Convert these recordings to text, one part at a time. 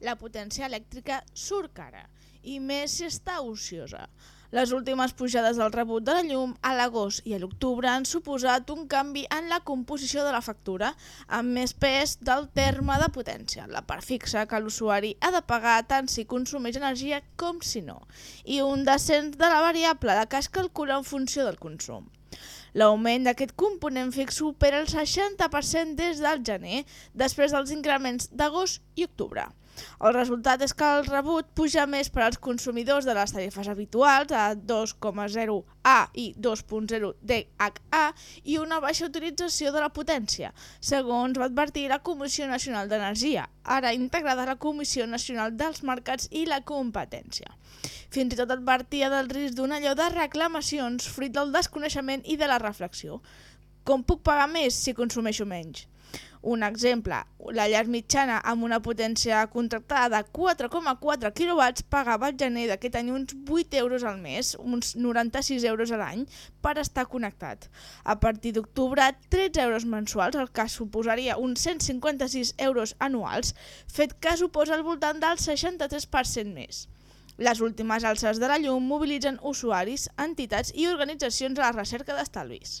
La potència elèctrica surt cara, i més si està ociosa. Les últimes pujades del rebut de la llum a l'agost i a l'octubre han suposat un canvi en la composició de la factura, amb més pes del terme de potència, la part fixa que l'usuari ha de pagar tant si consumeix energia com si no, i un descens de la variable de que es calcula en funció del consum. L'augment d'aquest component fix supera el 60% des del gener, després dels increments d'agost i octubre. El resultat és que el rebut puja més per als consumidors de les tarifes habituals a 2,0A i 2.0 DHA i una baixa utilització de la potència, segons va advertir la Comissió Nacional d'Energia, ara integrada a la Comissió Nacional dels Mercats i la Competència. Fins i tot advertia del risc d'un allò de reclamacions fruit del desconeixement i de la reflexió. Com puc pagar més si consumeixo menys? Un exemple, la llar mitjana amb una potència contractada de 4,4 kW pagava al gener d'aquest any uns 8 euros al mes, uns 96 euros a l'any, per estar connectat. A partir d'octubre, 13 euros mensuals, el que suposaria uns 156 euros anuals, fet que suposa al voltant del 63% més. Les últimes alces de la llum mobilitzen usuaris, entitats i organitzacions a la recerca d'estalvis.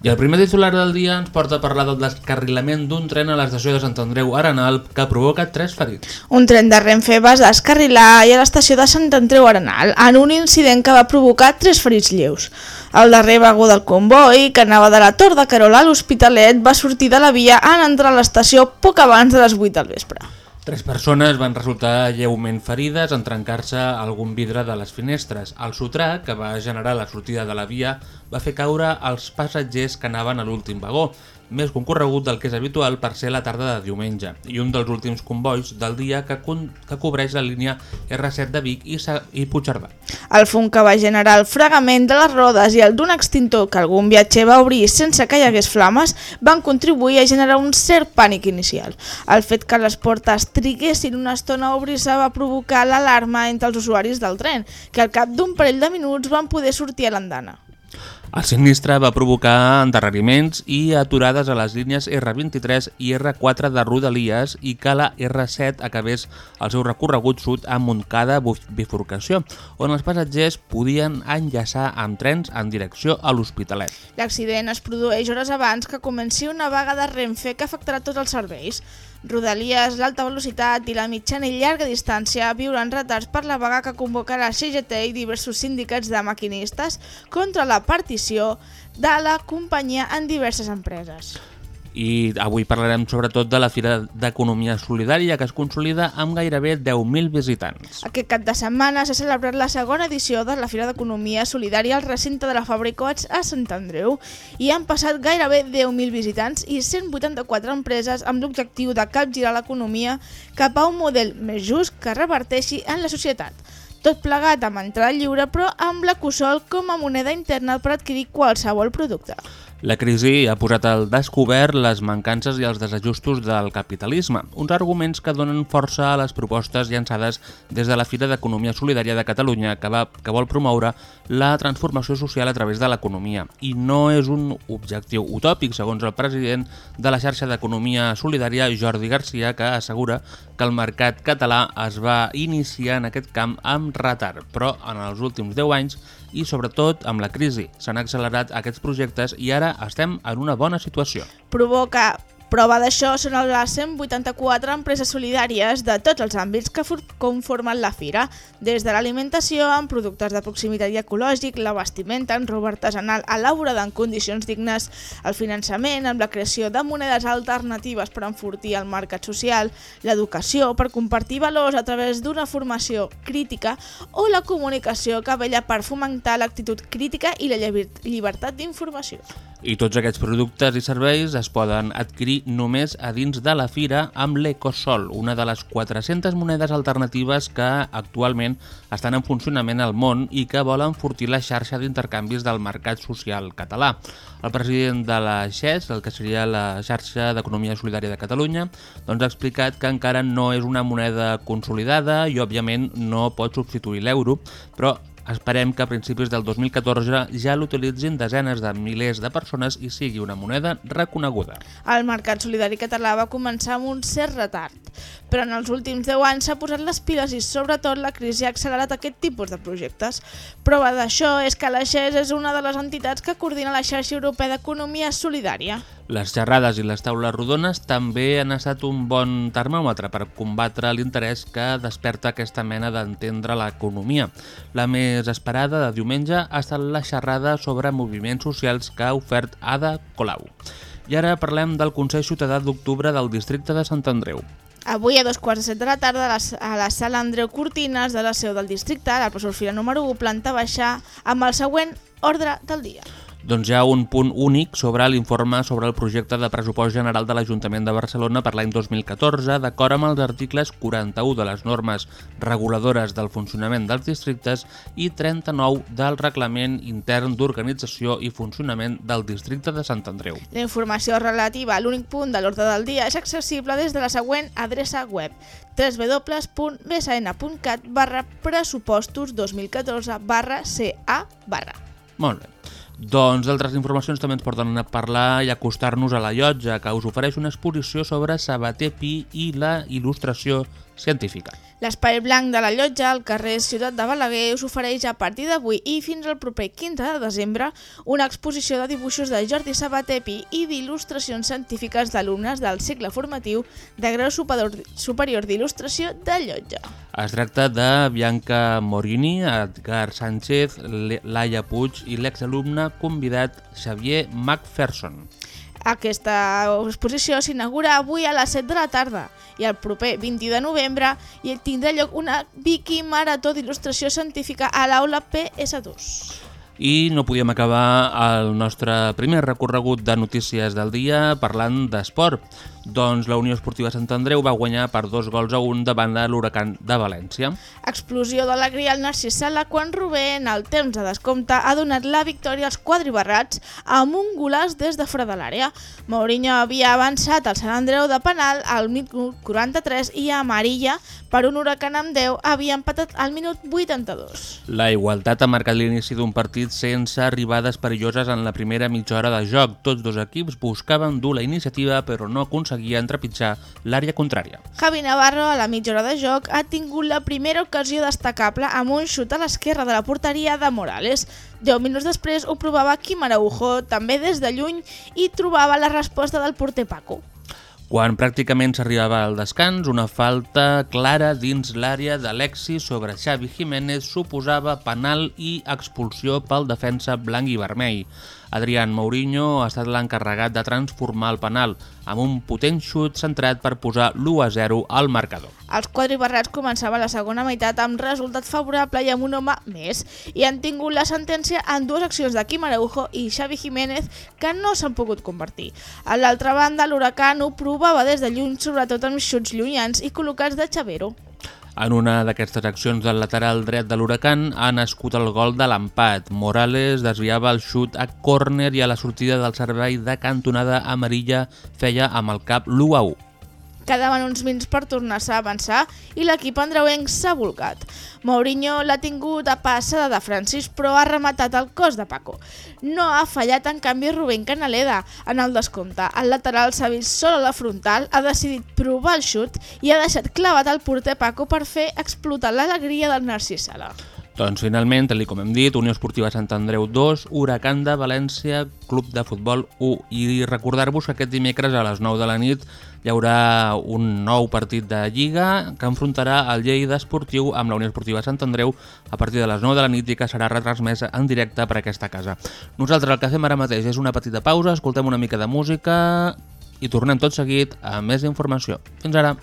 I el primer titular del dia ens porta a parlar del descarrilament d'un tren a l'estació de Sant Andreu Arenal que provoca tres ferits. Un tren de Renfe va descarrilar i a l'estació de Sant Andreu Arenal en un incident que va provocar tres ferits lleus. El darrer vagó del comboi, que anava de la Tor de Carola a l'Hospitalet, va sortir de la via en entrar a l'estació poc abans de les 8 del vespre. Tres persones van resultar lleument ferides en trencar-se algun vidre de les finestres. El sotrac, que va generar la sortida de la via, va fer caure els passatgers que anaven a l'últim vagó, més concorregut del que és habitual per ser la tarda de diumenge, i un dels últims convois del dia que, que cobreix la línia R7 de Vic i, i Puigcerdà. El fum que va generar el fregament de les rodes i el d'un extintor que algun viatger va obrir sense que hi hagués flames van contribuir a generar un cert pànic inicial. El fet que les portes triguessin una estona a obrir-se va provocar l'alarma entre els usuaris del tren, que al cap d'un parell de minuts van poder sortir a l'andana. El sinistre va provocar endarreriments i aturades a les línies R23 i R4 de Rodalies i que la R7 acabés el seu recorregut sud a Montcada bifurcació, on els passatgers podien enllaçar amb trens en direcció a l'Hospitalet. L'accident es produeix hores abans que comenci una vaga de Renfe que afectarà tots els serveis. Rodalies, l'alta velocitat i la mitjana i llarga distància viuran retards per la vaga que convoca la CGT i diversos sindicats de maquinistes contra la partició de la companyia en diverses empreses. I avui parlarem sobretot de la Fira d'Economia Solidària que es consolida amb gairebé 10.000 visitants. Aquest cap de setmana s'ha celebrat la segona edició de la Fira d'Economia Solidària al recinte de la Fabricots a Sant Andreu i han passat gairebé 10.000 visitants i 184 empreses amb l'objectiu de capgirar l'economia cap a un model més just que reverteixi en la societat. Tot plegat amb entrada lliure però amb l'ecosol com a moneda interna per adquirir qualsevol producte. La crisi ha posat al descobert les mancances i els desajustos del capitalisme, uns arguments que donen força a les propostes llançades des de la Fira d'Economia Solidària de Catalunya, que, va, que vol promoure la transformació social a través de l'economia. I no és un objectiu utòpic, segons el president de la xarxa d'Economia Solidària, Jordi Garcia, que assegura que el mercat català es va iniciar en aquest camp amb retard, però en els últims 10 anys i sobretot amb la crisi s'han accelerat aquests projectes i ara estem en una bona situació. Provoca Prova d'això són les 184 empreses solidàries de tots els àmbits que for- conformen la fira, des de l'alimentació amb productes de proximitat i ecològic, l'abastiment en roba artesanal elaborada en condicions dignes, el finançament amb la creació de monedes alternatives per enfortir el mercat social, l'educació per compartir valors a través d'una formació crítica o la comunicació que vella per fomentar l'actitud crítica i la lliber- llibertat d'informació. I tots aquests productes i serveis es poden adquirir només a dins de la fira amb l'Ecosol, una de les 400 monedes alternatives que actualment estan en funcionament al món i que volen enfortir la xarxa d'intercanvis del mercat social català. El president de la XES, el que seria la xarxa d'Economia Solidària de Catalunya, doncs ha explicat que encara no és una moneda consolidada i òbviament no pot substituir l'euro, però Esperem que a principis del 2014 ja l'utilitzin desenes de milers de persones i sigui una moneda reconeguda. El mercat solidari català va començar amb un cert retard, però en els últims 10 anys s'ha posat les piles i sobretot la crisi ha accelerat aquest tipus de projectes. Prova d'això és que la XES és una de les entitats que coordina la xarxa europea d'economia solidària. Les xerrades i les taules rodones també han estat un bon termòmetre per combatre l'interès que desperta aquesta mena d'entendre l'economia. La més esperada de diumenge ha estat la xerrada sobre moviments socials que ha ofert Ada Colau. I ara parlem del Consell Ciutadà d'Octubre del districte de Sant Andreu. Avui a dos quarts de set de la tarda a la, sala Andreu Cortines de la seu del districte, a la professor Fira número 1, planta baixa, amb el següent ordre del dia. Doncs hi ha un punt únic sobre l'informe sobre el projecte de pressupost general de l'Ajuntament de Barcelona per l'any 2014, d'acord amb els articles 41 de les normes reguladores del funcionament dels districtes i 39 del reglament intern d'organització i funcionament del districte de Sant Andreu. La informació relativa a l'únic punt de l'ordre del dia és accessible des de la següent adreça web www.bsn.cat barra pressupostos 2014 barra CA barra. Molt bé. Doncs altres informacions també ens porten a parlar i acostar-nos a la llotja, que us ofereix una exposició sobre Sabater Pi i la il·lustració científica. L'espai blanc de la llotja al carrer Ciutat de Balaguer us ofereix a partir d'avui i fins al proper 15 de desembre una exposició de dibuixos de Jordi Sabatepi i d'il·lustracions científiques d'alumnes del cicle formatiu de grau superior, d'il·lustració de llotja. Es tracta de Bianca Morini, Edgar Sánchez, Laia Puig i l'exalumne convidat Xavier McPherson. Aquesta exposició s'inaugura avui a les 7 de la tarda i el proper 20 de novembre hi tindrà lloc una Wiki Marató d'il·lustració científica a l'aula PS2. I no podíem acabar el nostre primer recorregut de notícies del dia parlant d'esport. Doncs la Unió Esportiva Sant Andreu va guanyar per dos gols a un davant de l'Huracan de València. Explosió d'alegria al Narcís Sala quan Rubé, en el temps de descompte, ha donat la victòria als quadribarrats amb un golàs des de fora de l'àrea. Mourinho havia avançat al Sant Andreu de penal al minut 43 i Amarilla, per un huracan amb 10, havia empatat al minut 82. La igualtat ha marcat l'inici d'un partit sense arribades perilloses en la primera mitja hora de joc. Tots dos equips buscaven dur la iniciativa però no aconseguien trepitjar l'àrea contrària. Javi Navarro, a la mitja hora de joc, ha tingut la primera ocasió destacable amb un xut a l'esquerra de la porteria de Morales. Deu minuts després ho provava Quim Araujo, també des de lluny, i trobava la resposta del porter Paco. Quan pràcticament s'arribava al descans, una falta clara dins l'àrea d'Alexi sobre Xavi Jiménez suposava penal i expulsió pel defensa blanc i vermell. Adrián Mourinho ha estat l'encarregat de transformar el penal amb un potent xut centrat per posar l'1-0 al marcador. Els quadribarrats començaven la segona meitat amb resultat favorable i amb un home més i han tingut la sentència en dues accions de Quim Araujo i Xavi Jiménez que no s'han pogut convertir. A l'altra banda, l'Huracan ho provava des de lluny, sobretot amb xuts llunyans i col·locats de Xavero. En una d'aquestes accions del lateral dret de l'Huracan ha nascut el gol de l'empat. Morales desviava el xut a córner i a la sortida del servei de cantonada amarilla feia amb el cap l'1 a 1. Quedaven uns minuts per tornar-se a avançar i l'equip andreuenc s'ha volcat. Mourinho l'ha tingut a passada de Francis però ha rematat el cos de Paco. No ha fallat en canvi Rubén Canaleda en el descompte. El lateral s'ha vist sol a la frontal, ha decidit provar el xut i ha deixat clavat el porter Paco per fer explotar l'alegria del Narcís Sala. Doncs finalment, tal com hem dit, Unió Esportiva Sant Andreu 2, Huracan de València, Club de Futbol 1. I recordar-vos que aquest dimecres a les 9 de la nit hi haurà un nou partit de Lliga que enfrontarà el Lleida Esportiu amb la Unió Esportiva Sant Andreu a partir de les 9 de la nit i que serà retransmesa en directe per aquesta casa. Nosaltres el que fem ara mateix és una petita pausa, escoltem una mica de música i tornem tot seguit a més informació. Fins ara!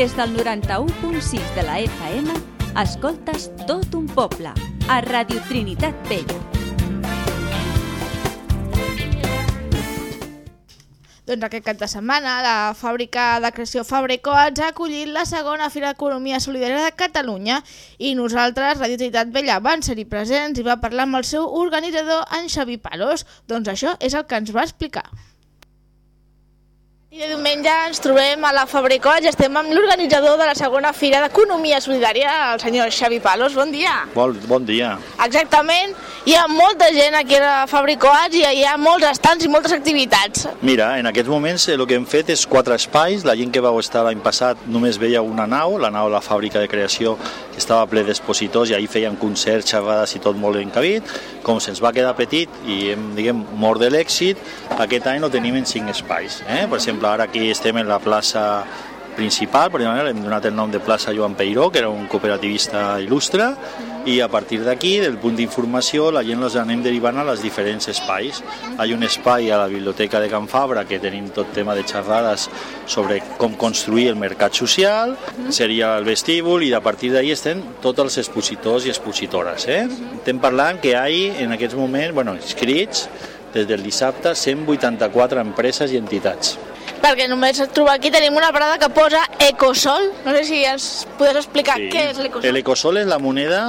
Des del 91.6 de la FM, escoltes tot un poble, a Radio Trinitat Vella. Doncs aquest cap de setmana la fàbrica de creació Fabrecoats ha acollit la segona Fira d'Economia Solidària de Catalunya i nosaltres, Radio Trinitat Vella, van ser-hi presents i va parlar amb el seu organitzador, en Xavi Palos. Doncs això és el que ens va explicar. I de diumenge ens trobem a la Fabricots i estem amb l'organitzador de la segona Fira d'Economia Solidària, el senyor Xavi Palos. Bon dia. Bon, bon dia. Exactament, hi ha molta gent aquí a la Fabricots i hi ha molts estants i moltes activitats. Mira, en aquests moments eh, el que hem fet és quatre espais. La gent que vau estar l'any passat només veia una nau, la nau de la fàbrica de creació, que estava ple d'expositors i ahir feien concerts, xerrades i tot molt encabit. Com se'ns va quedar petit i hem, diguem, mort de l'èxit, aquest any lo tenim en cinc espais. Eh? Per exemple, ara aquí estem en la plaça principal, per exemple, hem donat el nom de plaça Joan Peiró, que era un cooperativista il·lustre, i a partir d'aquí, del punt d'informació, la gent els anem derivant a els diferents espais. Hi ha un espai a la biblioteca de Can Fabra que tenim tot tema de xerrades sobre com construir el mercat social, seria el vestíbul, i a partir d'ahí estem tots els expositors i expositores. Eh? Estem parlant que hi ha en aquests moments, bueno, inscrits, des del dissabte, 184 empreses i entitats. Perquè només trobar aquí tenim una parada que posa Ecosol. No sé si ens podés explicar sí. què és l'Ecosol. L'Ecosol és la moneda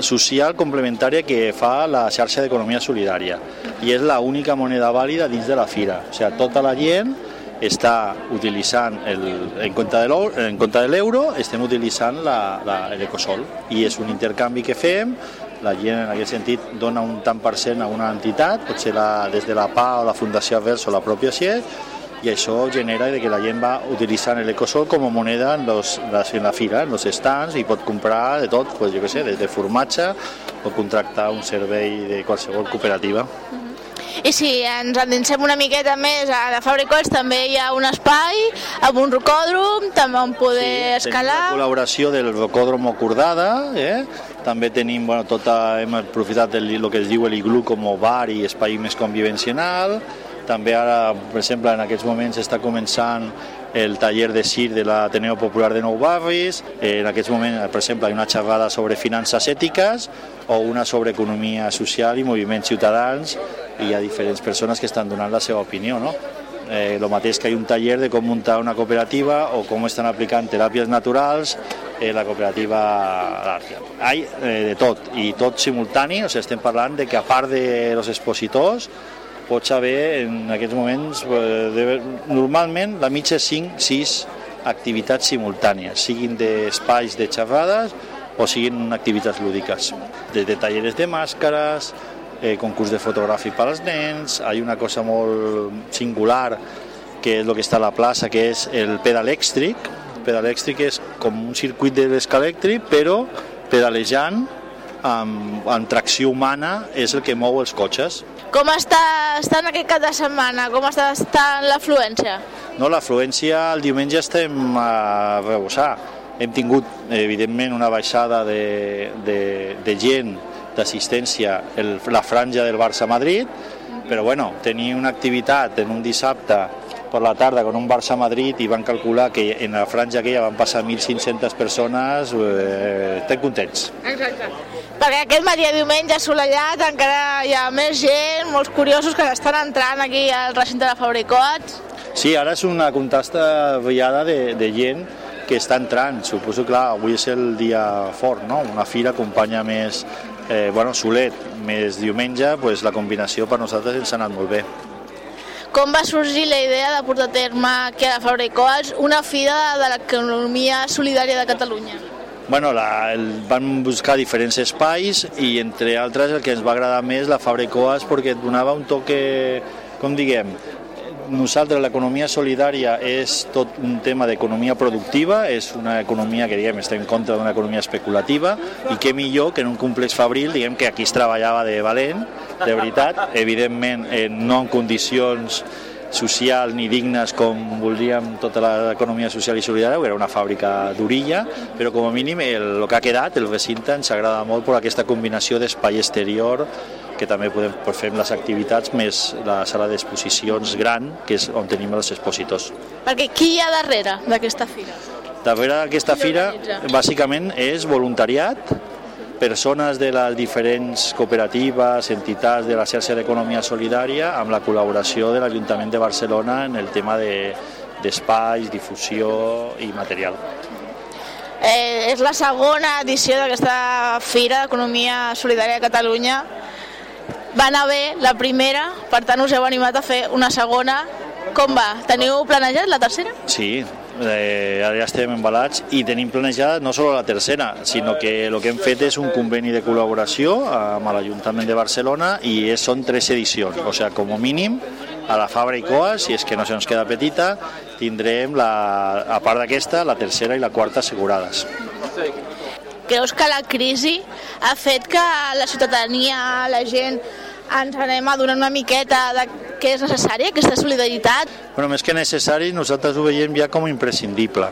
social complementària que fa la xarxa d'economia solidària i és l'única moneda vàlida dins de la fira. O sigui, tota la gent està utilitzant el, en compte de l'euro, en compte de l'euro estem utilitzant l'Ecosol i és un intercanvi que fem la gent en aquest sentit dona un tant per cent a una entitat, pot ser la, des de la PA o la Fundació Avers o la pròpia CIE, i això genera de que la gent va utilitzant l'ecosol com a moneda en, los, en la fira, en els stands, i pot comprar de tot, pues, jo què sé, des de formatge o contractar un servei de qualsevol cooperativa. I si ens endinsem una miqueta més a la Fabricots, també hi ha un espai amb un rocòdrom, també on poder sí, escalar. Tenim la col·laboració del rocòdrom Cordada, eh? també tenim, bueno, tota, hem aprofitat el, el que es diu l'iglu com a bar i espai més convivencional, també ara, per exemple, en aquests moments està començant el taller de CIR de l'Ateneu Popular de Nou Barris. En aquests moments, per exemple, hi ha una xerrada sobre finances ètiques o una sobre economia social i moviments ciutadans i hi ha diferents persones que estan donant la seva opinió. No? Eh, el mateix que hi ha un taller de com muntar una cooperativa o com estan aplicant teràpies naturals eh, la cooperativa d'Àrtia. Hi ha eh, de tot, i tot simultani, o sigui, estem parlant de que a part de los expositors pots haver en aquests moments, eh, normalment la mitja és 5-6 activitats simultànies, siguin d'espais de xerrades o siguin activitats lúdiques, des de talleres de màscares, eh, concurs de fotogràfic per als nens, hi ha una cosa molt singular que és el que està a la plaça, que és el pedal elèctric. El pedal elèctric és com un circuit de l'escalèctric, però pedalejant amb, amb tracció humana és el que mou els cotxes. Com està estant aquest cap de setmana? Com està estant l'afluència? No, l'afluència el diumenge estem a rebossar. Hem tingut, evidentment, una baixada de, de, de gent d'assistència la franja del Barça-Madrid, però bueno, tenir una activitat en un dissabte per la tarda con un Barça-Madrid i van calcular que en la franja aquella van passar 1.500 persones, eh, estem contents. Exacte. Perquè aquest matí de diumenge assolellat encara hi ha més gent, molts curiosos que estan entrant aquí al recinte de Fabricots. Sí, ara és una contasta viada de, de gent que està entrant. Suposo, clar, avui és el dia fort, no? Una fira acompanya més, eh, bueno, solet, més diumenge, pues la combinació per nosaltres ens ha anat molt bé. Com va sorgir la idea de portar a terme aquí a la Fabricots una fira de l'economia solidària de Catalunya? Bueno, la, el, vam buscar diferents espais i entre altres el que ens va agradar més la Fabricoas perquè et donava un toque, com diguem, nosaltres l'economia solidària és tot un tema d'economia productiva, és una economia que diguem està en contra d'una economia especulativa i què millor que en un complex fabril diguem que aquí es treballava de valent, de veritat, evidentment eh, no en condicions social ni dignes com voldríem tota l'economia social i solidària, era una fàbrica d'orilla, però com a mínim el, el que ha quedat, el recinte, ens agrada molt per aquesta combinació d'espai exterior que també podem pues, fer les activitats més la sala d'exposicions gran, que és on tenim els expositors. Perquè qui hi ha darrere d'aquesta fira? Darrere d'aquesta fira, bàsicament, és voluntariat, persones de les diferents cooperatives, entitats de la xarxa d'economia solidària, amb la col·laboració de l'Ajuntament de Barcelona en el tema d'espais, de, difusió i material. Eh, és la segona edició d'aquesta Fira d'Economia Solidària de Catalunya. Va anar bé la primera, per tant us heu animat a fer una segona. Com va? Teniu planejat la tercera? Sí, eh, ara ja estem embalats i tenim planejat no sols la tercera, sinó que el que hem fet és un conveni de col·laboració amb l'Ajuntament de Barcelona i és, són tres edicions, o sigui, com a mínim a la Fabra i Coa, si és que no se ens queda petita, tindrem, la, a part d'aquesta, la tercera i la quarta assegurades. Creus que la crisi ha fet que la ciutadania, la gent, ens anem adonant una miqueta de que és necessària aquesta solidaritat? Bueno, més que necessari, nosaltres ho veiem ja com imprescindible.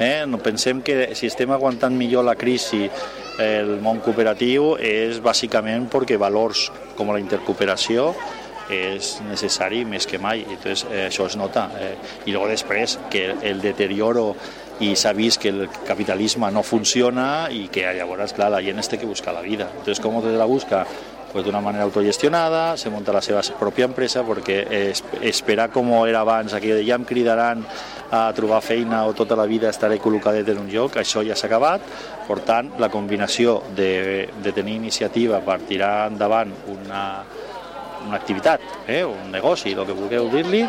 Eh? No pensem que si estem aguantant millor la crisi el món cooperatiu és bàsicament perquè valors com la intercooperació és necessari més que mai, entonces eh, això es nota. Eh, I després que el deterioro i s'ha vist que el capitalisme no funciona i que llavors, clar, la gent es té que buscar la vida. Entonces, com te la busca? Pues d'una manera autogestionada, se munta la seva pròpia empresa perquè es, esperar com era abans, de ja em cridaran a trobar feina o tota la vida estaré col·locadet en un lloc, això ja s'ha acabat, per tant, la combinació de, de tenir iniciativa per tirar endavant una, una activitat, eh, un negoci, el que vulgueu dir-li,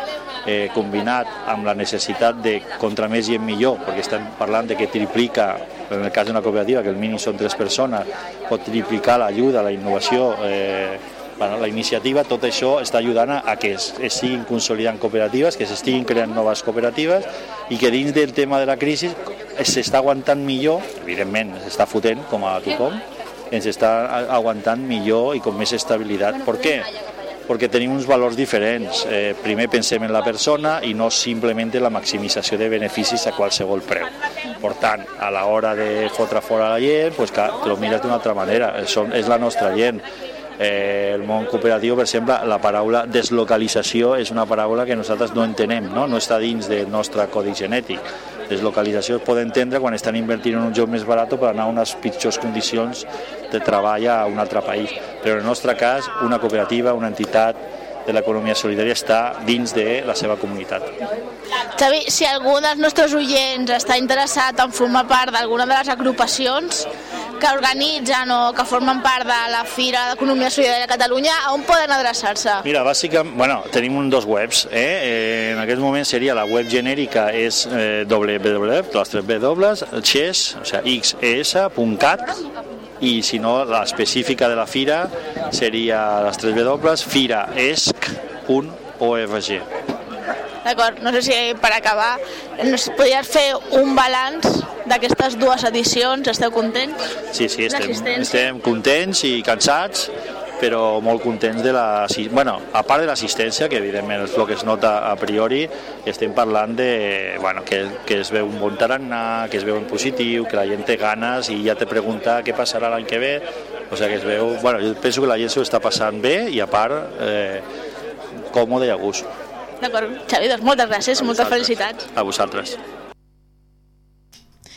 eh, combinat amb la necessitat de contra més i millor, perquè estem parlant de que triplica, en el cas d'una cooperativa, que el mínim són tres persones, pot triplicar l'ajuda, la innovació, eh, bueno, la iniciativa, tot això està ajudant a que es, es siguin consolidant cooperatives, que s'estiguin creant noves cooperatives i que dins del tema de la crisi s'està aguantant millor, evidentment s'està fotent com a tothom, ens està aguantant millor i amb més estabilitat. Per què? Perquè tenim uns valors diferents. Eh, primer pensem en la persona i no simplement la maximització de beneficis a qualsevol preu. Per tant, a l'hora de fotre fora la gent, pues, que lo mires d'una altra manera, Som, és la nostra gent. Eh, el món cooperatiu, per exemple, la paraula deslocalització és una paraula que nosaltres no entenem, no, no està dins del nostre codi genètic. Deslocalització es pot entendre quan estan invertint en un joc més barat per anar a unes pitjors condicions de treball a un altre país. Però en el nostre cas, una cooperativa, una entitat de l'economia solidària està dins de la seva comunitat. Xavi, si algun dels nostres oients està interessat en formar part d'alguna de les agrupacions que organitzen o que formen part de la Fira d'Economia Solidària de Catalunya, on poden adreçar-se? Mira, bàsicament, bueno, tenim un dos webs. Eh? eh en aquest moment seria la web genèrica és eh, www.xes, o sigui, xes.cat i si no, l'específica de la fira seria les 3 W, firaesc.org. D'acord, no sé si per acabar ens podries fer un balanç d'aquestes dues edicions, esteu contents? Sí, sí, estem, estem contents i cansats, però molt contents de la... Bueno, a part de l'assistència, que evidentment és el que es nota a priori, estem parlant de bueno, que, que es veu un bon tarannà, que es veu en positiu, que la gent té ganes i ja te pregunta què passarà l'any que ve, o sigui que es veu... Bueno, jo penso que la gent s'ho està passant bé i a part eh, còmode i a gust. D'acord, Xavi, doncs moltes gràcies, moltes felicitats. A vosaltres.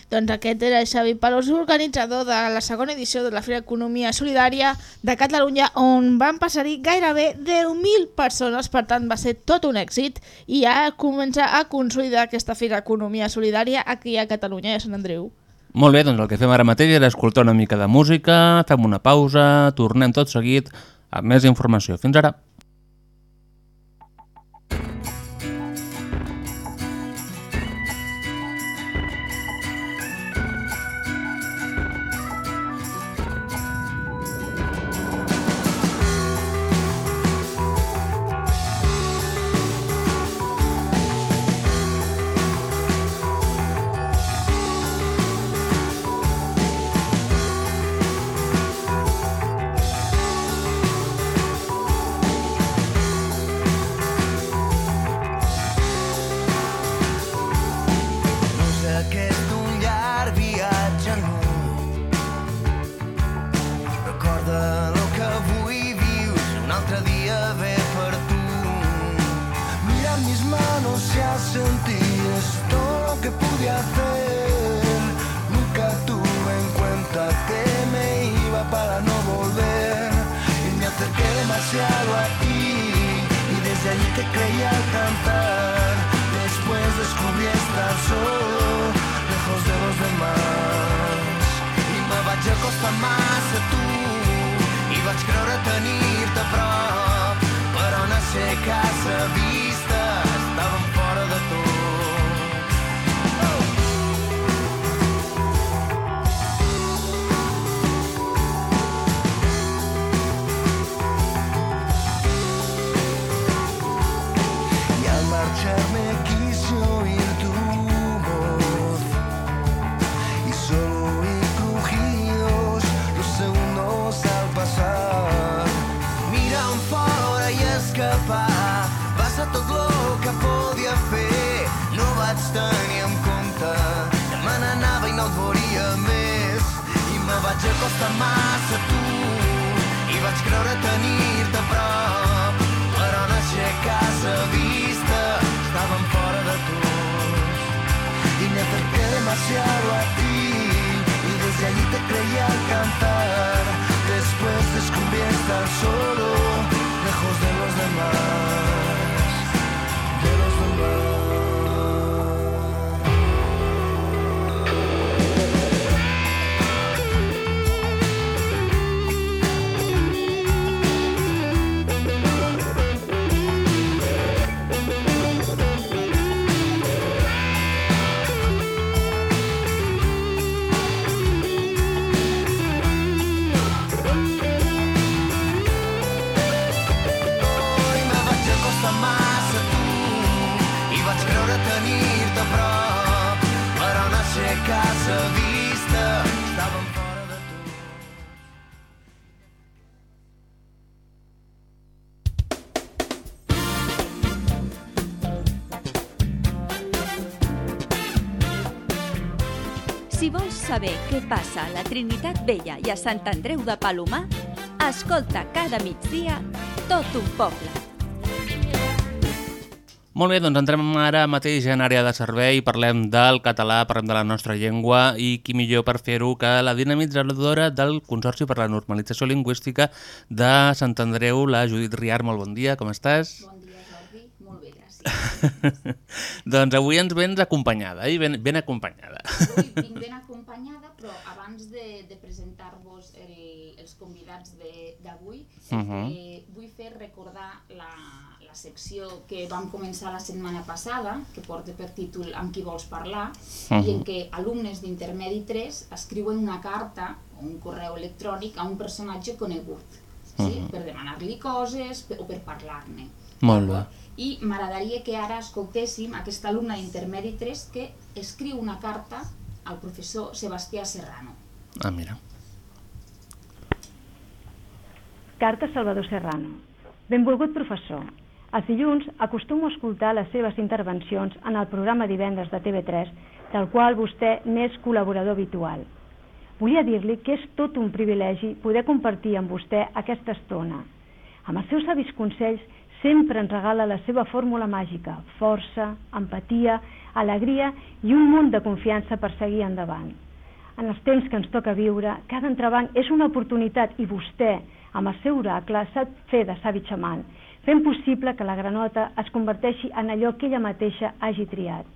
Doncs aquest era Xavi Palos, organitzador de la segona edició de la Fira Economia Solidària de Catalunya, on van passar-hi gairebé 10.000 persones, per tant va ser tot un èxit, i ja comença a consolidar aquesta Fira Economia Solidària aquí a Catalunya i a Sant Andreu. Molt bé, doncs el que fem ara mateix és escoltar una mica de música, fem una pausa, tornem tot seguit amb més informació. Fins ara! Si vols saber què passa a la Trinitat Vella i a Sant Andreu de Palomar, escolta cada migdia tot un poble. Molt bé, doncs entrem ara mateix en àrea de servei, parlem del català, parlem de la nostra llengua i qui millor per fer-ho que la dinamitzadora del Consorci per la Normalització Lingüística de Sant Andreu, la Judit Riar. Molt bon dia, com estàs? Bon dia, doncs avui ens vens acompanyada, eh? ben, ben acompanyada. Avui vinc ben acompanyada, però abans de, de presentar-vos el, els convidats d'avui, Mhm. eh, vull fer recordar la, la secció que vam començar la setmana passada, que porta per títol Amb qui vols parlar, i en Mhm. què alumnes d'intermedi 3 escriuen una carta o un correu electrònic a un personatge conegut, sí? Mhm. per demanar-li coses per, o per parlar-ne. Molt bé. I m'agradaria que ara escoltéssim aquesta alumna d'intermedi 3 que escriu una carta al professor Sebastià Serrano. Ah, mira. Carta Salvador Serrano. Benvolgut professor. Els dilluns acostumo a escoltar les seves intervencions en el programa Divendres de TV3, del qual vostè n'és col·laborador habitual. Volia dir-li que és tot un privilegi poder compartir amb vostè aquesta estona. Amb els seus savis consells sempre ens regala la seva fórmula màgica, força, empatia, alegria i un munt de confiança per seguir endavant. En els temps que ens toca viure, cada entrebanc és una oportunitat i vostè, amb el seu oracle, sap fer de savi xaman, fent possible que la granota es converteixi en allò que ella mateixa hagi triat.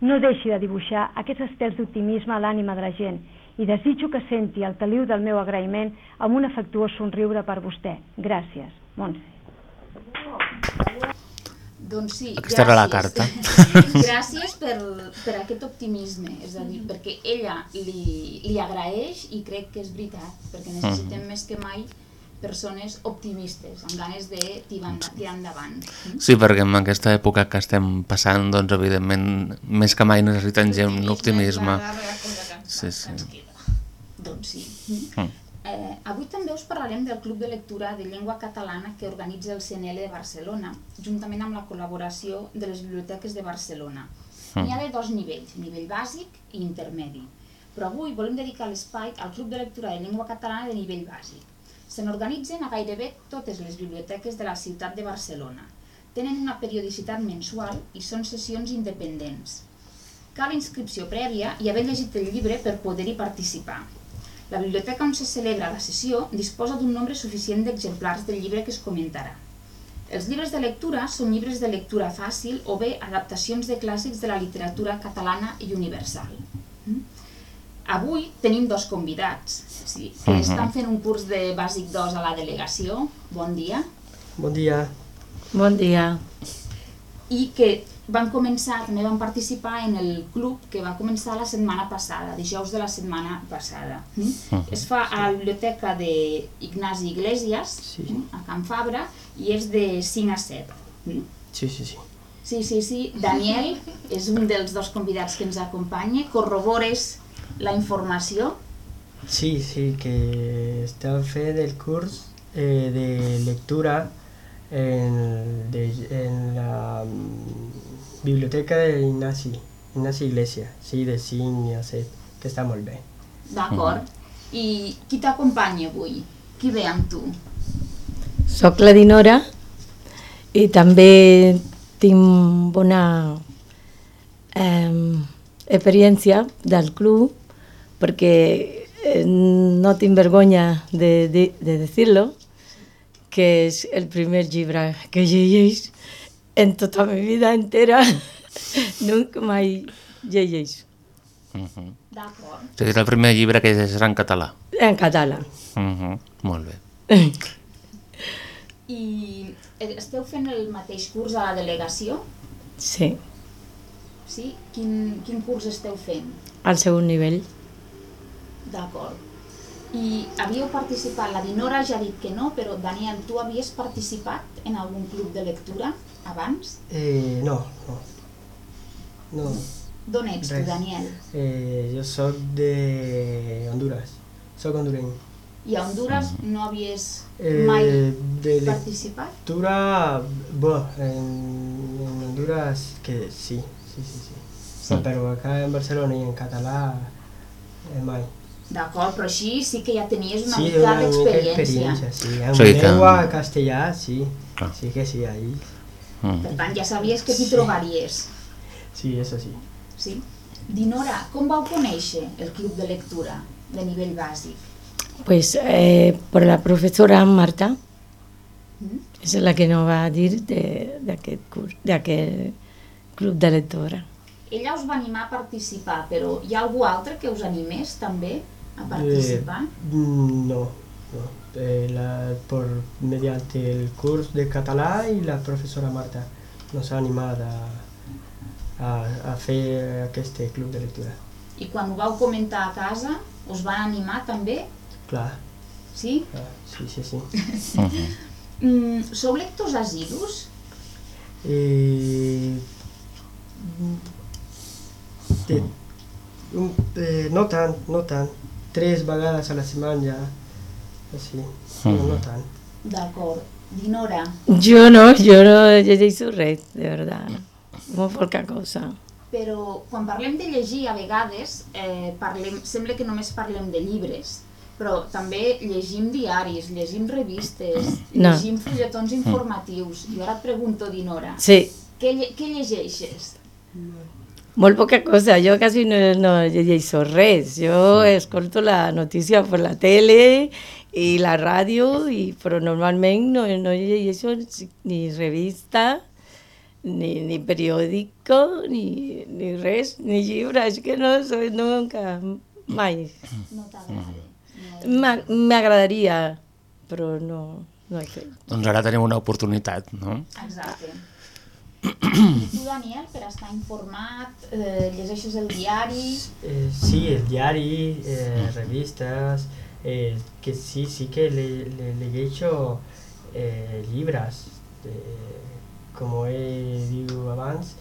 No deixi de dibuixar aquests estels d'optimisme a l'ànima de la gent i desitjo que senti el caliu del meu agraïment amb un afectuós somriure per vostè. Gràcies. Montse. Doncs sí, Aquesta era la carta. gràcies per, per aquest optimisme, és a dir, perquè ella li, li agraeix i crec que és veritat, perquè necessitem Mhm. més que mai persones optimistes, amb ganes de tirar, tirar endavant. Sí, perquè en aquesta època que estem passant, doncs, evidentment, més que mai necessiten gent optimisme. Sí, sí. Doncs sí. Mm. Eh, avui també us parlarem del Club de Lectura de Llengua Catalana que organitza el CNL de Barcelona, juntament amb la col·laboració de les biblioteques de Barcelona. N'hi ha de dos nivells, nivell bàsic i intermedi. Però avui volem dedicar l'espai al Club de Lectura de Llengua Catalana de nivell bàsic. Se n'organitzen a gairebé totes les biblioteques de la ciutat de Barcelona. Tenen una periodicitat mensual i són sessions independents. Cal inscripció prèvia i haver llegit el llibre per poder-hi participar. La biblioteca on se celebra la sessió disposa d'un nombre suficient d'exemplars del llibre que es comentarà. Els llibres de lectura són llibres de lectura fàcil o bé adaptacions de clàssics de la literatura catalana i universal. Mm? Avui tenim dos convidats sí, que Mhm. estan fent un curs de bàsic 2 a la delegació. Bon dia. Bon dia. Bon dia. i que van començar, també van participar en el club que va començar la setmana passada, dijous de la setmana passada. Mm? Mhm. Es fa a la biblioteca d'Ignasi Iglesias, Sí. mm? a Can Fabra, i és de 5 a 7. Mm? Sí, sí, sí. Sí, sí, sí. Daniel és un dels dos convidats que ens acompanya. Corrobores la informació? Sí, sí, que está fe del curso eh, de lectura en, de- en la mm, biblioteca de Ignasi, Ignasi Iglesia, sí, de 5 a 7, que està molt bé. D'acord. I qui t'acompanya avui? Qui ve amb tu? Soc la Dinora i també tinc bona eh, experiència del club perquè eh, no tinc vergonya de, de, de dir-lo que és el primer llibre que llegeix en tota la meva vida entera. Nunca mai llegeix. Uh -huh. D'acord. O sigui, és el primer llibre que és en català. En català. Uh -huh. Molt bé. I esteu fent el mateix curs a la delegació? Sí, Sí? Quin, quin curs esteu fent? al segon nivell. D'acord. I havíeu participat, la Dinora ja ha dit que no, però Daniel, tu havies participat en algun club de lectura abans? Eh, no, no. No. D'on ets tu, res. Daniel? Eh, jo sóc de Honduras. Soc hondureny. I a Honduras no havies Eh, mai de participat? lectura, bo, en, en Honduras que sí, sí, sí, sí. sí. Però acá en Barcelona i en català eh, mai. D'acord, però així sí que ja tenies una sí, mica una mica d'experiència. experiència, sí. En que- llengua castellà, sí. Clar. Sí que sí, ahí. Mm. Per tant, ja sabies que t'hi trobaries. Sí, eso sí. Sí? Dinora, com vau conèixer el club de lectura de nivell bàsic? Pues eh, por la profesora Marta, Mm? és la que nos va dir de- d'aquest curs, d'aquest club de lectora. Ella us va animar a participar, però hi ha algú altre que us animés també a participar? Eh, mm, no, no. Eh, la, por, mediante el curso de català y la profesora Marta nos ha animado a, a, a fer aquest club de lectura. I quan ho vau comentar a casa, us van animar també? Clar, Sí? clar, sí, sí, sí. Mm, sou lectors assidus? Eh, de, un, eh, no tant, no tant. Tres vegades a la setmana ja, així, no, no tant. D'acord. Dinora, Jo no, jo no llegeixo res, de verdad. Molt poca cosa. però quan parlem de llegir a vegades eh, parlem, sembla que només parlem de llibres, però també llegim diaris, llegim revistes, No. llegim fulletons informatius. I ara et pregunto, Dinora, Sí, què, què llegeixes? Molt poca cosa. Jo quasi no, no llegeixo res. Jo escolto la notícia per la tele i la ràdio, i, però normalment no, no llegeixo ni revista, ni, ni periòdico, ni, ni res, ni llibre. És que no soy nunca, mai. No M'agradaria, però no, no he fet. Doncs ara tenim una oportunitat, no? Exacte. Tu, Daniel, per estar informat, eh, llegeixes el diari... Eh, sí, el diari, eh, revistas, eh, que sí, sí que le, le, llegeixo eh, llibres, eh, com he dit abans,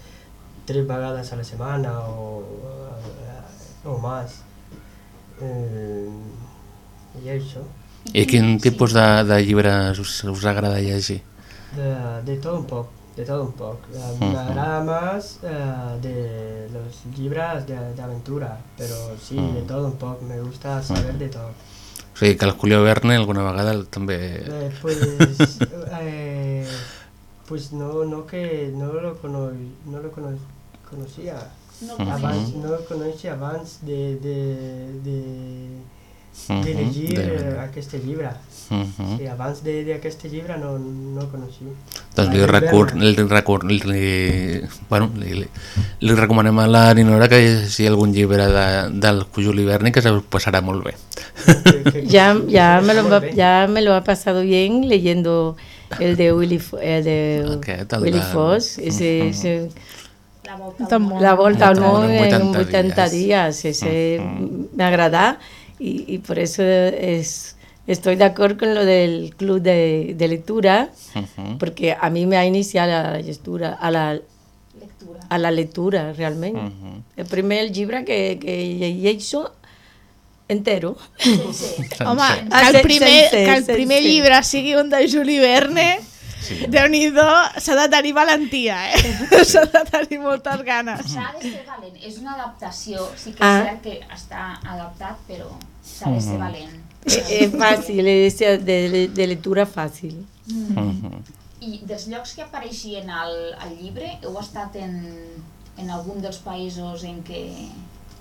tres vegades a la setmana o, o, o més. Eh, I això, I quin tipus de, de llibres us, us agrada llegir? de, de tot un poc, de tot un poc. Eh, M'agrada més eh, de los libros de, de aventura, però sí, de tot un poc, me gusta saber de tot. O sigui, que el Julio Verne alguna vegada també... Eh, pues, eh, pues no, no que no lo, cono, no lo cono, conocía. No Mhm. Abans, no lo coneixia abans de, de, de, de llegir de- eh, aquest llibre. Mhm. Sí, abans de- d'aquest llibre no, no el coneixia. Doncs li, Verne. li, recur, li, li, bueno, li, li, li recomanem a la Ninora que si algun llibre de, del Juli Verne que se passarà molt bé. Ya, ya, me lo, va- ya me lo ha pasado bien leyendo el de Willy, el de Aquest, el Willy de- Foss, ese, Mhm. ese- La volta al món. la vuelta al En mundo en 80 80 días. días, ese me agrada y, y por eso es, estoy de acuerdo con lo del club de, de lectura, Mhm. porque a mí me ha iniciado a la lectura, a la, Lectura. a la lectura realmente. Mhm. El primer llibre que, que llegeixo entero. Sí, sí. Home, que el primer, que el primer llibre sigui un de Juli Verne, Sí. Déu-n'hi-do, s'ha de tenir valentia, eh? S'ha de tenir moltes ganes. S'ha de ser valent. És una adaptació, sí que és Ah. cert que està adaptat, però S'ha de ser Mhm. valent. Es, es fácil, es de, de, de lectura fácil. Mm. I dels llocs que apareixien al, al llibre, heu estat en, en algun dels països en què,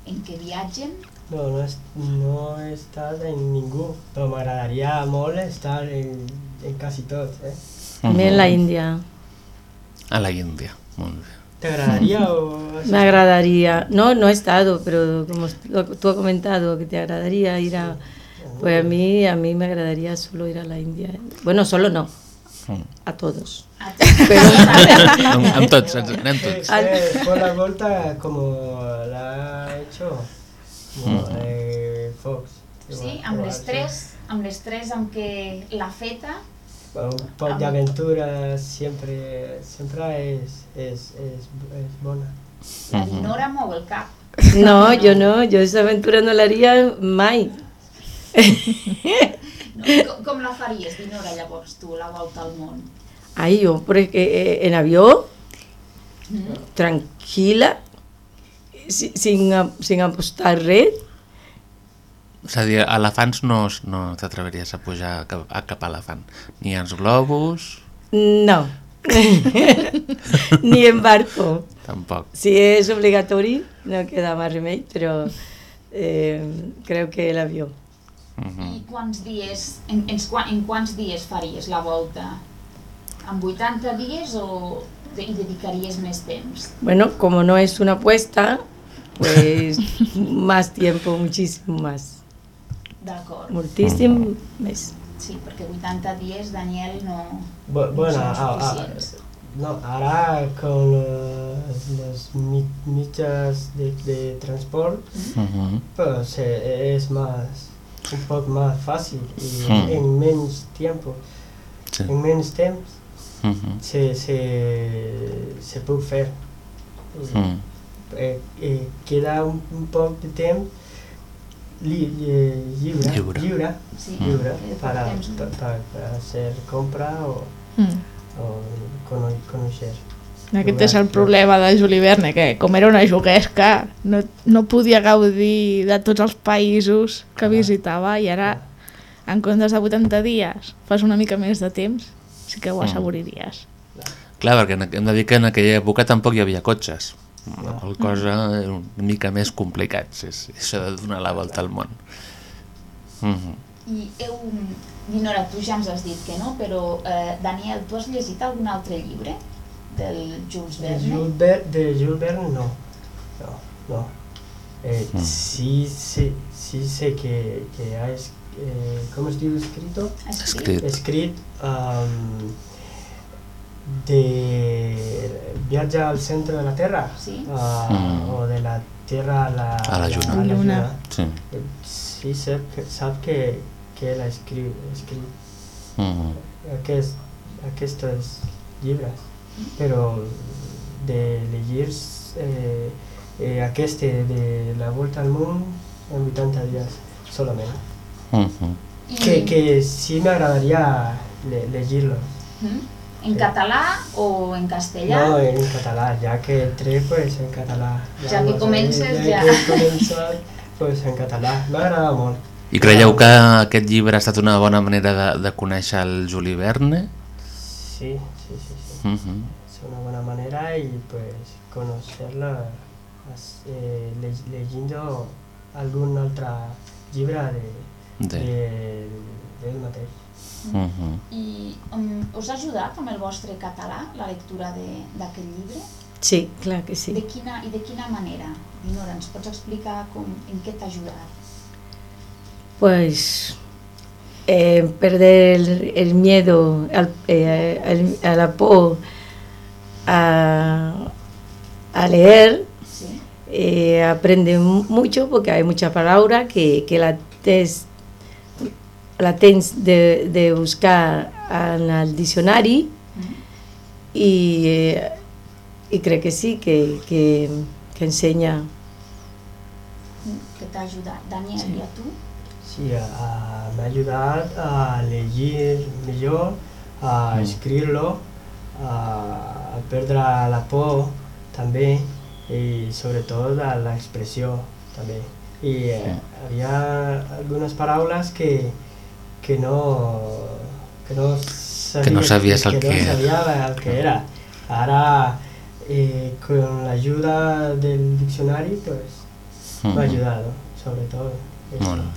en què viatgen? No, no, es- no he estat en ningú, però m'agradaria molt estar en, en quasi tots, eh? También en la India. A la Índia, molt bé. ¿Te o...? Me agradaría, no, no he estado, pero como tú has comentado que te agradaría ir a, pues a mí, a mí me agradaría solo ir a la India. Bueno, solo no, a todos. Pero, Amb, amb tots, anem tots. Que por la vuelta como la ha hecho como, eh, Fox. Sí, amb les tres, amb les tres amb què l'ha feta, Un poco de aventura siempre, siempre es, es, es, es buena. la Dinora mou el cap. no, yo no, yo esa aventura no la haría mai. No? Com, com la faries, Dinora, llavors, tu, la volta al món? Ay, yo, porque eh, en avión, Mm? tranquila, si- sin, sin apostar res, És a dir, elefants no, no t'atreviries a pujar a cap, a cap elefant. Ni als globus, no. Ni en barco. tampoc. Si es obligatorio, no queda más remedio, pero eh, creo que el avión. I quants dies, en, en, en quants dies faries la volta? En 80 dies o hi dedicaries més temps? Bueno, como no es una apuesta, pues más tiempo, muchísimo más. D'acord. Muchísimo más. Sí, perquè 80 dies, Daniel, no, no bueno, són a- a- suficients. no, ahora con los, los mi- michas de, de transporte, Mhm. pues eh, es más, un poco más fácil y Mm. en menos tiempo. Sí. En menos tiempo Mhm. se, se, se puede hacer. Y, Mm. eh, eh, queda un, un poco de tiempo li, eh, lliure, Lliure. lliure, Sí, lliure para, temps, no? pa- pa- para hacer compra o, Mm. o cono- conocer. Aquest és el problema de Juli Verne, que com era una juguesca no, no podia gaudir de tots els països que visitava i ara, en comptes de 80 dies, fas una mica més de temps, sí que ho Mm. asseguraries. Clar, perquè en- hem de dir que en aquella època tampoc hi havia cotxes. La qual cosa era una mica més complicat, és, això de donar la volta al món. Mhm. I heu, Dinora, tu ja ens has dit que no, però eh, Daniel, tu has llegit algun altre llibre del Jules De Verne? Jules, Ver- de Jules Verne no. No, no. Eh, Mm. sí, sí, sí sé que, que ha es- eh, ¿cómo es diu escrito? Escrit. Escrit um, de viatge al centre de la Terra Sí. Ah, Mm. o de la Tierra a la, A la lluna. a la Lluna. Sí. Eh, Sí, sap que, sap que, que l'ha escrit, escrit Mhm. aquest, aquests llibres, però de llegir eh, eh, aquest de la volta al món en 80 dies solament. Mhm. I, Que, que sí m'agradaria le, llegir-los. Mm? En català o en castellà? No en català, ja que entré pues en català. Ja que Vamos, comences, ja. ja. que he començat pues en català. M'agrada molt. I creieu que aquest llibre ha estat una bona manera de, de conèixer el Juli Verne? Sí, sí, sí. sí. Mhm. Es una buena manera y pues conocerla as- eh, le- leyendo algún otro libro de, De. de, del mateix. Mhm. I um, us ha ajudat amb el vostre català la lectura de- d'aquest llibre? Sí, claro que sí. De quina, I de quina manera? Dinora, ens pots explicar com, en què t'ha ajudat? Pues eh, perder el, el miedo al- eh, al- a la po a, a leer, Sí. eh, aprende mu- mucho porque hay muchas palabras que, que la tens, la tens de, de buscar en el diccionari y, eh, y creo que sí, que, que, que enseña. Que t'ha ajudat? Daniel, Sí. i a tu? Sí, a- me ha ayudado a leer mejor, a escribirlo, a, a perder la po también y sobre todo a la expresión también. Y eh, había algunas palabras que, que no que no sabía, no sabías el que, que no era. sabía el que era. Ahora eh, con la ayuda del diccionario pues me ha Mhm. ayudado sobre todo. Molt bé.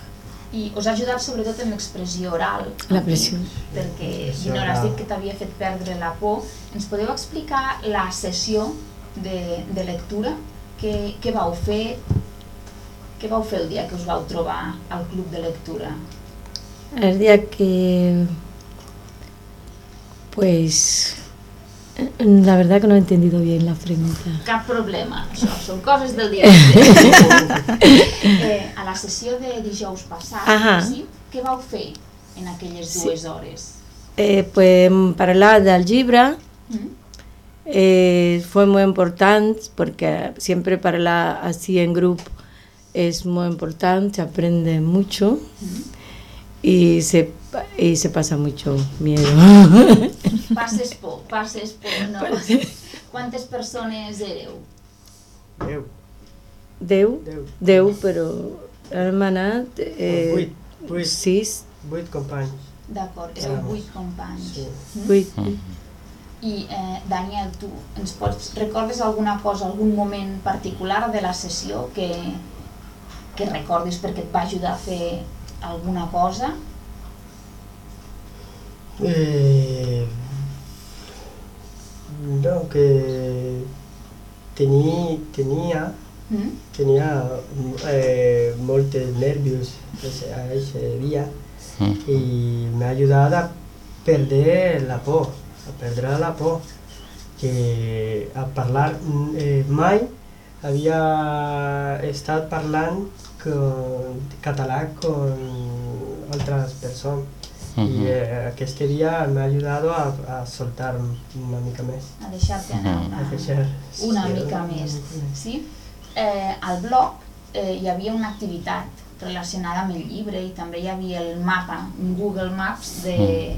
I us ha ajudat sobretot en l'expressió oral. La pressió. Perquè no has dit que t'havia fet perdre la por. Ens podeu explicar la sessió de, de lectura? Què, què vau fer? Què vau fer el dia que us vau trobar al club de lectura? El día que... Pues... La verdad que no he entendido bien la pregunta. Cap problema, això són coses del dia eh, a la sessió de dijous passat, Ahà. sí, què vau fer en aquelles Sí. dues hores? Eh, pues parlar del llibre Mm? eh, fue muy importante porque siempre parlar así en grupo es muy importante, aprende mucho y se, y se pasa mucho miedo. Passes por, passes por, no. Quantes persones éreu? Déu. Deu, Déu. deu, però hem anat eh, Vuit, vuit. sis, Vuit companys. D'acord, éreu vuit companys. Sí. Mm? vuit. I, eh, Daniel, tu ens pots, recordes alguna cosa, algun moment particular de la sessió que, que recordis perquè et va ajudar a fer alguna cosa? Eh, no, que tenía, tenía, Mm? tenía eh, muchos nervios ese, a ese día Mm. y me ha ayudado a perder la por, a perder la por, que a hablar eh, mai había estado hablando con catalán con otras personas. Mhm. Y eh, este día me ha ayudado a, a soltar una mica més. A deixar-te anar una, A deixar- una sí, mica una més. mica més. Sí? Eh, al blog eh, hi havia una activitat relacionada amb el llibre i també hi havia el mapa, un Google Maps de,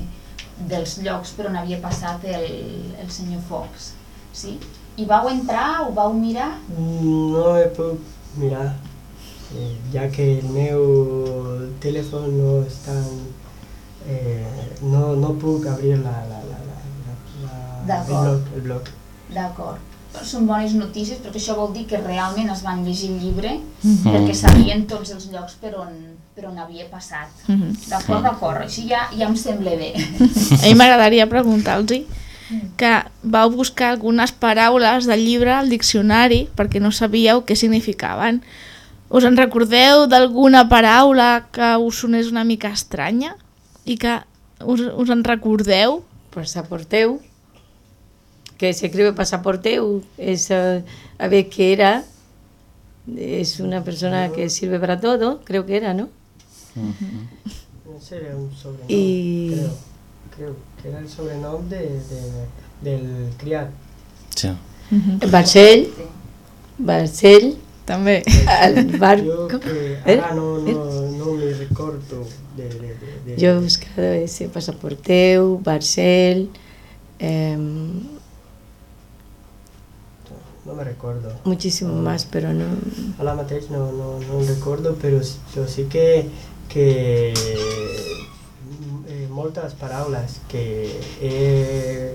dels llocs per on havia passat el, el senyor Fox. Sí? I vau entrar, ho vau mirar? No he puc mirar, eh, ja que el meu telèfon no està... Eh, no, no puc obrir la, la, la, la, la, la, el blog. El blog. D'acord. Són bones notícies perquè això vol dir que realment es van llegir el llibre Mhm. perquè sabien tots els llocs per on, per on havia passat. Mhm. D'acord, d'acord, així ja, ja em sembla bé. A mi m'agradaria preguntar-los que vau buscar algunes paraules del llibre al diccionari perquè no sabíeu què significaven. Us en recordeu d'alguna paraula que us sonés una mica estranya i que us, us en recordeu? Pasaporteu, que se escribe pasaporteu, es eh, a ver qué era, es una persona que sirve para todo, creo que era, ¿no? Ese era un sobrenom, Y- creo. Creo que era el sobrenom de, de, del criat. Sí. Barcel, Barcel, També. al bar... Que ¿Eh? ahora no, no, no me recuerdo de, de, de, de- Yo he buscado ese pasaporteu, Barcel, em, no me recuerdo. muchísimo más, pero no... Ara mateix no, no, no recordo, però, però sí que, que eh, moltes paraules que he,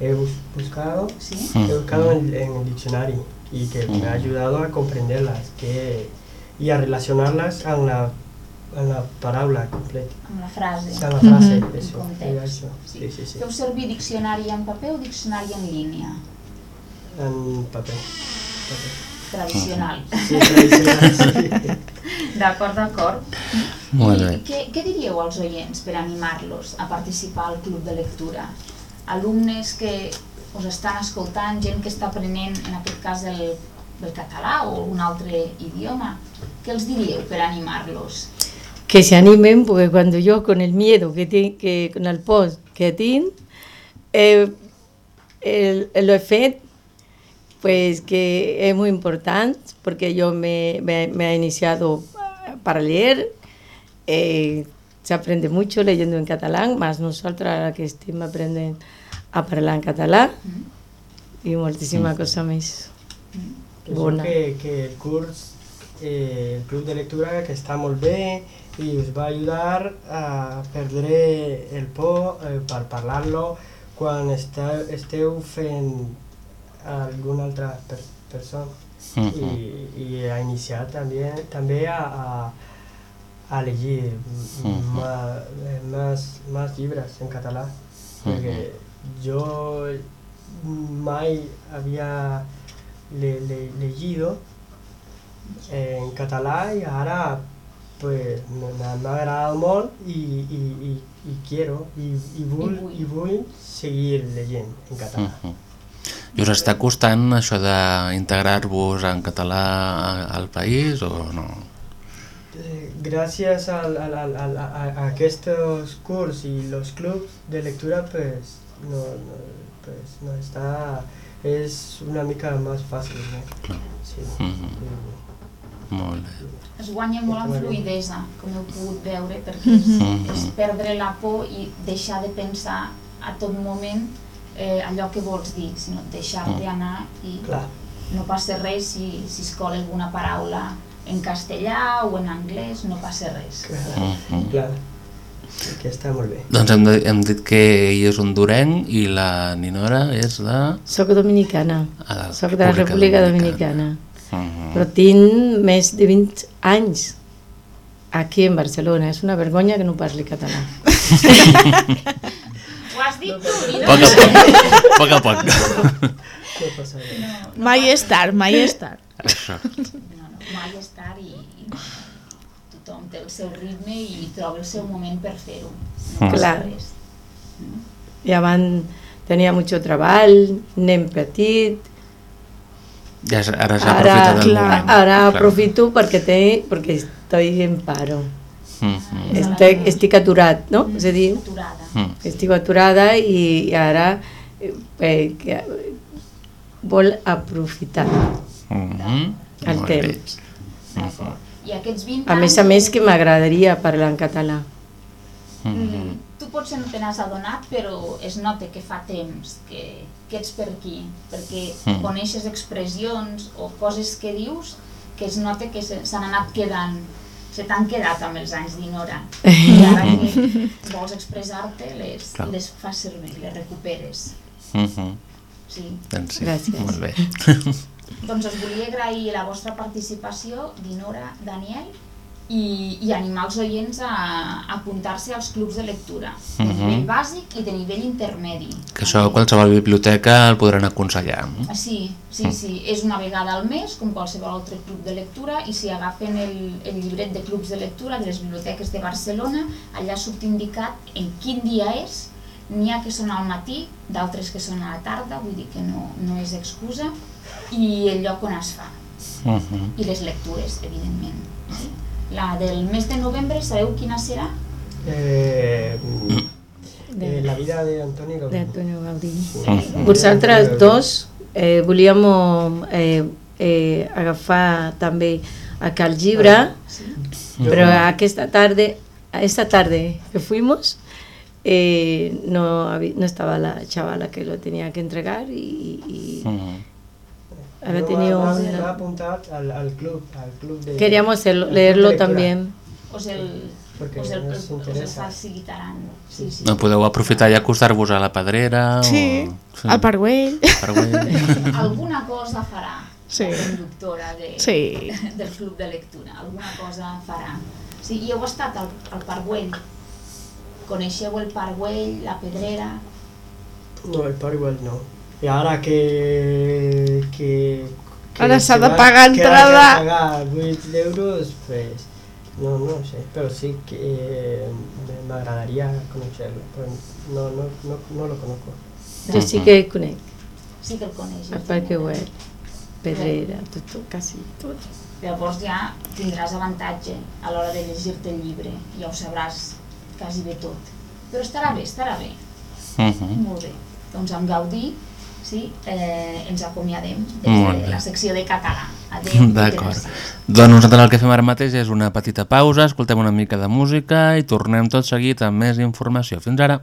he bus- buscado, Sí? he buscado en, en el diccionario y que me ha ayudado a comprenderlas que, y a relacionarlas a la, a la palabra completa, Amb la frase. a la frase, context. era eso. Sí, sí, sí, Feu servir diccionari en paper o diccionari en línia? en paper. paper. Tradicional. Sí, tradicional, sí. D'acord, d'acord. Molt bé. I què, què diríeu als oients per animar-los a participar al club de lectura? Alumnes que us estan escoltant, gent que està aprenent, en aquest cas, el, el català o un altre idioma. Què els diríeu per animar-los? que se animen, porque cuando yo con el miedo que, ti- que con el post que tengo, eh, el, he fet, pues que es muy importante, porque yo me, me, para leer, eh, se aprende mucho leyendo en catalán, más nosotros ahora que estamos aprendiendo a hablar en catalán, y muchísimas cosas más. Que jo Bona. que, que el curs eh, el club de lectura que està molt bé i us va ajudar a perdre el por eh, per parlar-lo quan esteu, esteu fent alguna altra per, persona Mhm. i, i a iniciar també, també a, a, a llegir ma- eh, més, més llibres en català perquè jo mai havia le, le, leído en català i ara pues, me- me- m'ha agradat molt i, i, i, i quiero i, i, vull, i vull seguir llegint en català. Mhm. I us està costant això d'integrar-vos en català al país o no? Eh, Gràcies al, al, al, al, a, a aquests curs i los clubs de lectura pues no, no, pues, no està és una mica més fàcil no? sí. Mhm. Molt bé. Es guanya molt en fluidesa, com heu pogut veure, perquè és, Mhm. és perdre la por i deixar de pensar a tot moment eh, allò que vols dir, sinó deixar-te Mm. anar i Clar. no passa res si, si es cola alguna paraula en castellà o en anglès, no passa res. Mhm. Clar, que està molt bé. Doncs hem, de, hem dit que ell és hondurenc i la Ninora és de... Soc dominicana. Ah, de Soc de la República Dominicana. Mhm. Però tinc més de 20 anys aquí en Barcelona. És una vergonya que no parli català. Ho has dit tu, mira. Poc a poc, poc a poc. No res. Mai és tard, mai és tard. Això. No, no, mai és tard i, i tothom té el seu ritme i troba el seu moment per fer-ho. No Clar. Ja van... Tenia mucho treball, nen petit, Ja, ara s'ha aprofitat del clar, moment. ara Clar. aprofito perquè, té, perquè estoy en paro. Mhm. Estic, estic aturat, no? És a dir, Aturada. Mm. estic aturada i, i ara eh, eh, que, vol aprofitar Mhm. el Molt bé. temps. I aquests 20 A més a anys, més que m'agradaria parlar en català. Mhm. tu potser no te n'has adonat, però es nota que fa temps que, que ets per aquí, perquè Mm. coneixes expressions o coses que dius que es nota que s'han anat quedant, se t'han quedat amb els anys d'Inora. I ara que vols expressar-te, les, Clar. les fas servir, les recuperes. Mhm. Sí. Doncs sí, Gràcies. molt bé. Doncs us volia agrair la vostra participació, Dinora, Daniel, i, i animar els oients a, a apuntar-se als clubs de lectura, de Mhm. nivell bàsic i de nivell intermedi. Que això a qualsevol biblioteca el podran aconsellar. no? Ah, Sí, sí, sí, és una vegada al mes, com qualsevol altre club de lectura, i si agafen el, el llibret de clubs de lectura de les biblioteques de Barcelona, allà surt indicat en quin dia és, n'hi ha que són al matí, d'altres que són a la tarda, vull dir que no, no és excusa, i el lloc on es fa, Mhm. i les lectures, evidentment. Sí? La del mes de novembre, sabeu quina serà? Eh, eh, la vida de Antonio Gaudí. D'Antonio Gaudí. Sí. Vosaltres dos eh, volíem eh, eh, agafar també aquell llibre, però aquesta tarde, esta tarde que fuimos, eh, no, no estaba la chavala que lo tenía que entregar y, y Mhm. Había Jo tenido una- m'ha apuntat al, al club, al club de... Queríamos de leerlo lectura. también. Us el, Perquè us el, el interessa. facilitaran. Sí, sí. No podeu aprofitar i acostar-vos a la pedrera Sí, o... al Parguell. Parguell. alguna cosa farà Sí. la conductora de, Sí. del club de lectura, alguna cosa farà. Sí, i heu estat al, al Parc Güell? Coneixeu el Parc Güell, la Pedrera? No, el par igual no. Y ahora que... que, que Ara s'ha de va- pagar que entrada. de pagar 8 euros, pues... No, no sé, pero sí que eh, agradaría conocerlo, pero no, no, no, no lo conozco. Jo sí que conec Sí que el coneix. el Parque Güell, Pedrera, tot, tot, quasi tot. Llavors ja tindràs avantatge a l'hora de llegir-te el llibre, ja ho sabràs quasi bé tot. Però estarà bé, estarà bé. Mhm. Molt bé. Doncs amb Gaudí, sí, eh, ens acomiadem des Molt de la secció de català. D'acord. Doncs nosaltres el que fem ara mateix és una petita pausa, escoltem una mica de música i tornem tot seguit amb més informació. Fins ara.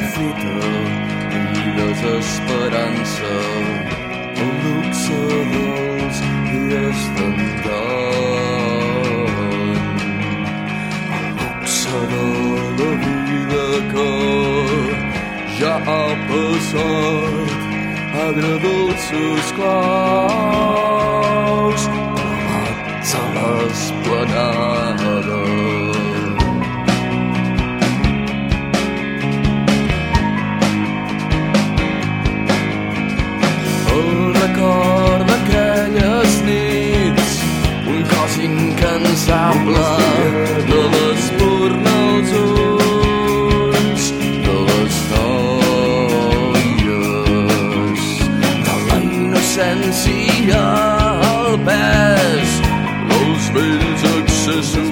Cita i desesperança el luxe dels dies d'entorn el luxe de la vida que ja ha passat. Agradolces claus pelats a l'esplanada incansable de l'espurna als ulls de les noies. De la innocència al pes dels vells accessos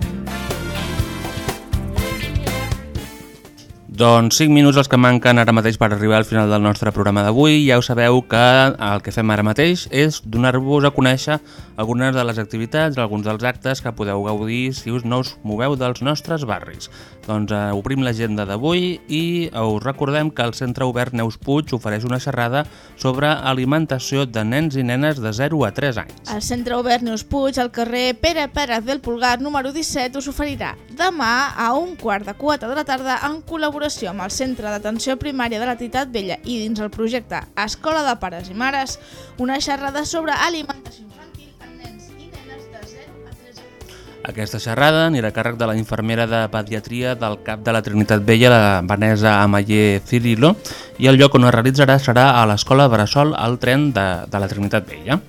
Doncs 5 minuts els que manquen ara mateix per arribar al final del nostre programa d'avui. Ja ho sabeu que el que fem ara mateix és donar-vos a conèixer algunes de les activitats, alguns dels actes que podeu gaudir si us no us moveu dels nostres barris. Doncs eh, obrim l'agenda d'avui i us recordem que el Centre Obert Neus Puig ofereix una xerrada sobre alimentació de nens i nenes de 0 a 3 anys. El Centre Obert Neus Puig, al carrer Pere Pérez del Pulgar, número 17, us oferirà demà a un quart de 4 de la tarda en col·laboració amb el Centre d'Atenció Primària de la Trinitat Vella i dins el projecte Escola de Pares i Mares, una xerrada sobre alimentació infantil en nens i nenes de 0 a 3 anys. Aquesta xerrada anirà a càrrec de la infermera de pediatria del CAP de la Trinitat Vella, la Vanessa Amallé Cirilo, i el lloc on es realitzarà serà a l'Escola Bressol al tren de, de la Trinitat Vella.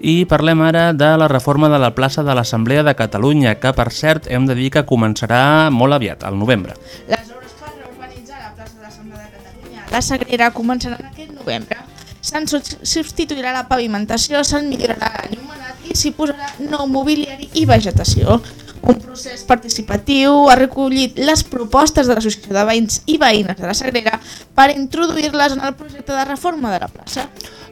I parlem ara de la reforma de la plaça de l'Assemblea de Catalunya, que per cert hem de dir que començarà molt aviat, al novembre. Les la Sagrera començaran aquest novembre. Se'n subs- substituirà la pavimentació, se'n millorarà l'enllumenat i s'hi posarà nou mobiliari i vegetació. Un procés participatiu ha recollit les propostes de l'Associació de Veïns i Veïnes de la Sagrera per introduir-les en el projecte de reforma de la plaça.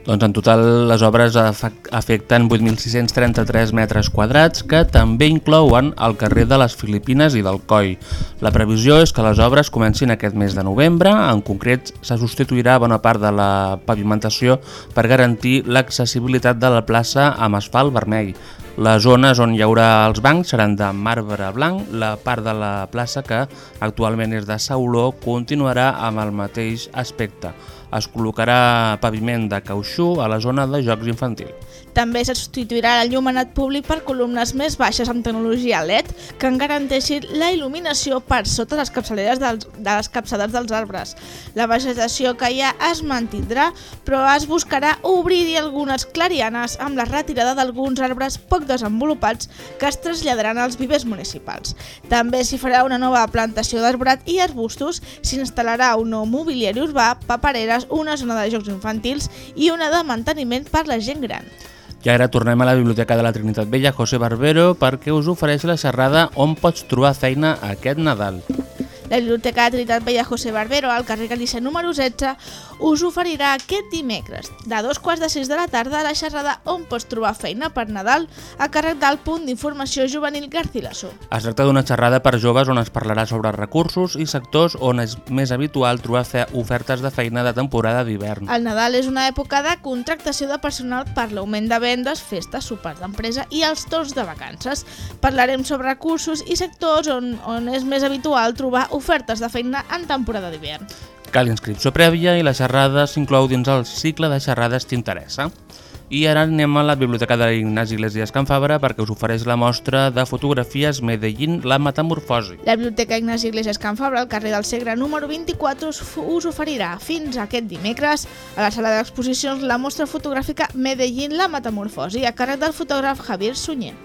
Doncs en total les obres afecten 8.633 metres quadrats que també inclouen el carrer de les Filipines i del Coi. La previsió és que les obres comencin aquest mes de novembre, en concret se substituirà bona part de la pavimentació per garantir l'accessibilitat de la plaça amb asfalt vermell. Les zones on hi haurà els bancs seran de marbre blanc, la part de la plaça que actualment és de sauló continuarà amb el mateix aspecte. Es col·locarà paviment de cautxú a la zona de jocs infantil. També se substituirà l'enllumenat públic per columnes més baixes amb tecnologia LED que en garanteixin la il·luminació per sota les capçaleres dels, de les capçades dels arbres. La vegetació que hi ha es mantindrà, però es buscarà obrir-hi algunes clarianes amb la retirada d'alguns arbres poc desenvolupats que es traslladaran als vivers municipals. També s'hi farà una nova plantació d'arbrat i arbustos, s'instal·larà un nou mobiliari urbà, papereres, una zona de jocs infantils i una de manteniment per la gent gran. I ara tornem a la Biblioteca de la Trinitat Vella, José Barbero, perquè us ofereix la xerrada On pots trobar feina aquest Nadal. La Biblioteca de Trinitat Vella José Barbero, al carrer Galícia número 16, us oferirà aquest dimecres, de dos quarts de sis de la tarda, la xerrada On pots trobar feina per Nadal, a càrrec del punt d'informació juvenil Garcilaso. Es tracta d'una xerrada per joves on es parlarà sobre recursos i sectors on és més habitual trobar fe ofertes de feina de temporada d'hivern. El Nadal és una època de contractació de personal per l'augment de vendes, festes, sopars d'empresa i els torns de vacances. Parlarem sobre recursos i sectors on, on és més habitual trobar ofertes de feina en temporada d'hivern. Cal inscripció prèvia i la xerrada s'inclou dins el cicle de xerrades t'interessa. I ara anem a la Biblioteca de l'Ignasi Iglesias Can Fabra perquè us ofereix la mostra de fotografies Medellín, la metamorfosi. La Biblioteca Ignasi Iglesias Can Fabra, al carrer del Segre número 24, us, oferirà fins aquest dimecres a la sala d'exposicions la mostra fotogràfica Medellín, la metamorfosi, a càrrec del fotògraf Javier Sunyer.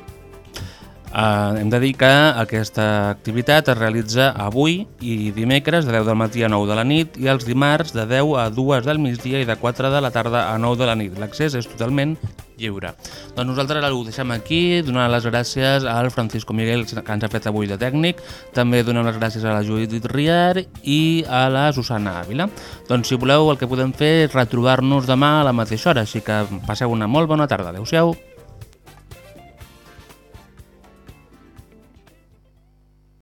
Uh, hem de dir que aquesta activitat es realitza avui i dimecres de 10 del matí a 9 de la nit i els dimarts de 10 a 2 del migdia i de 4 de la tarda a 9 de la nit. L'accés és totalment lliure. Doncs nosaltres ho deixem aquí, donant les gràcies al Francisco Miguel que ens ha fet avui de tècnic, també donem les gràcies a la Judit Riar i a la Susana Ávila. Doncs si voleu el que podem fer és retrobar-nos demà a la mateixa hora, així que passeu una molt bona tarda. Adéu-siau.